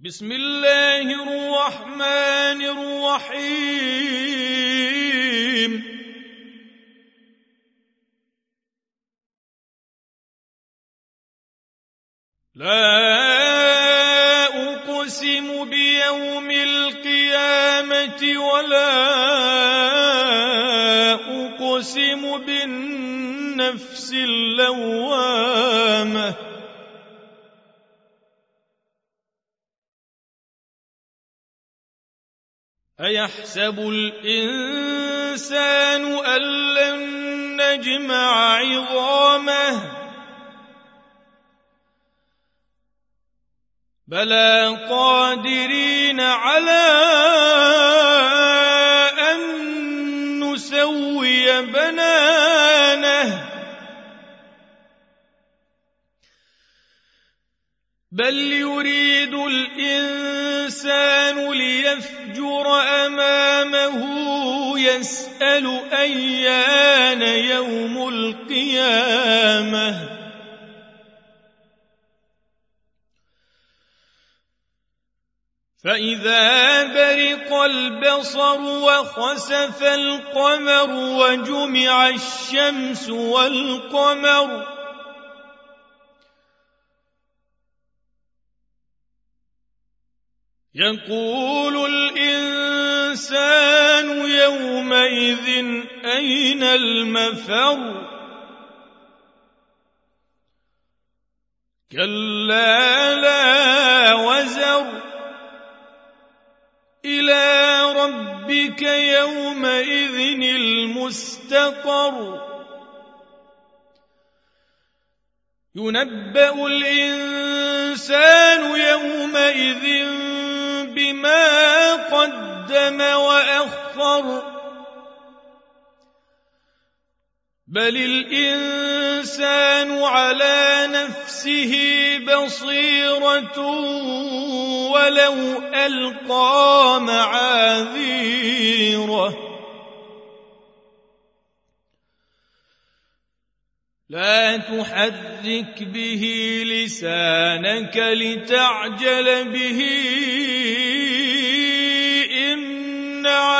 بسم الله الرحمن الرحيم. لا أقسم بيوم القيامة ولا أقسم بالنفس اللوامة. أيحسب الإنسان أن لن نجمع عظامه؟ بلى قادرين على أن نسوي بنانه. بل يريد الإنسان ليفجر أمامه يسأل أيان يوم القيامة. فإذا برق البصر وخسف القمر وجمع الشمس والقمر يقول الإنسان يومئذ أين المفر؟ كلا لا وزر. إلى ربك يومئذ المستقر. ينبأ الإنسان يومئذ قدم وأخر بل الإنسان على نفسه بصيرة ولو ألقى معاذيره لا تحرك به لسانك لتعجل به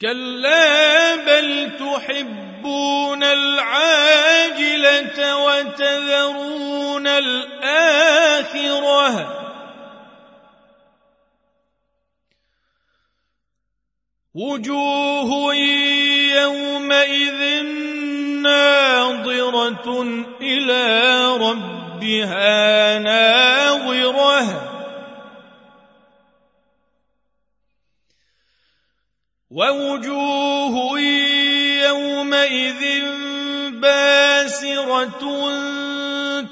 كلا بل تحبون العاجلة وتذرون الآخرة وجوه يومئذ ناظرة إلى ربها ناظرة ووجوه يومئذ باسرة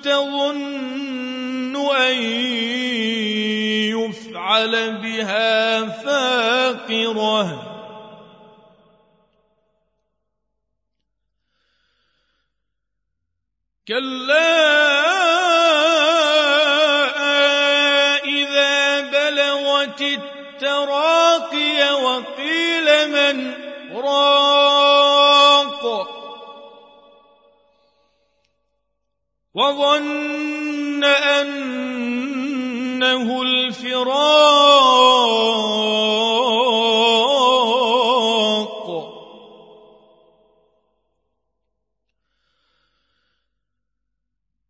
تظن أن يفعل بها فاقرة. كلا إذا بلغت التراقي وقيل من راق. وظن أنه الفراق.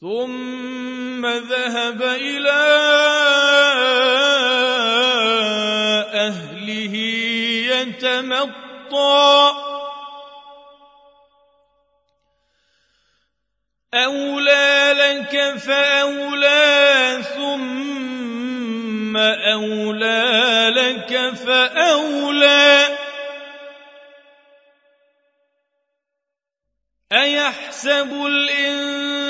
ثم ذهب إلى أهله يتمطى. أولى لك فأولى ثم أولى لك فأولى. أيحسب الإنسان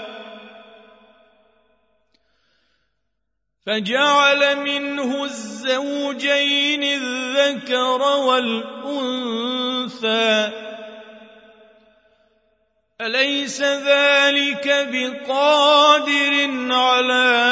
فجعل منه الزوجين الذكر والأنثى. أليس ذلك بقادر على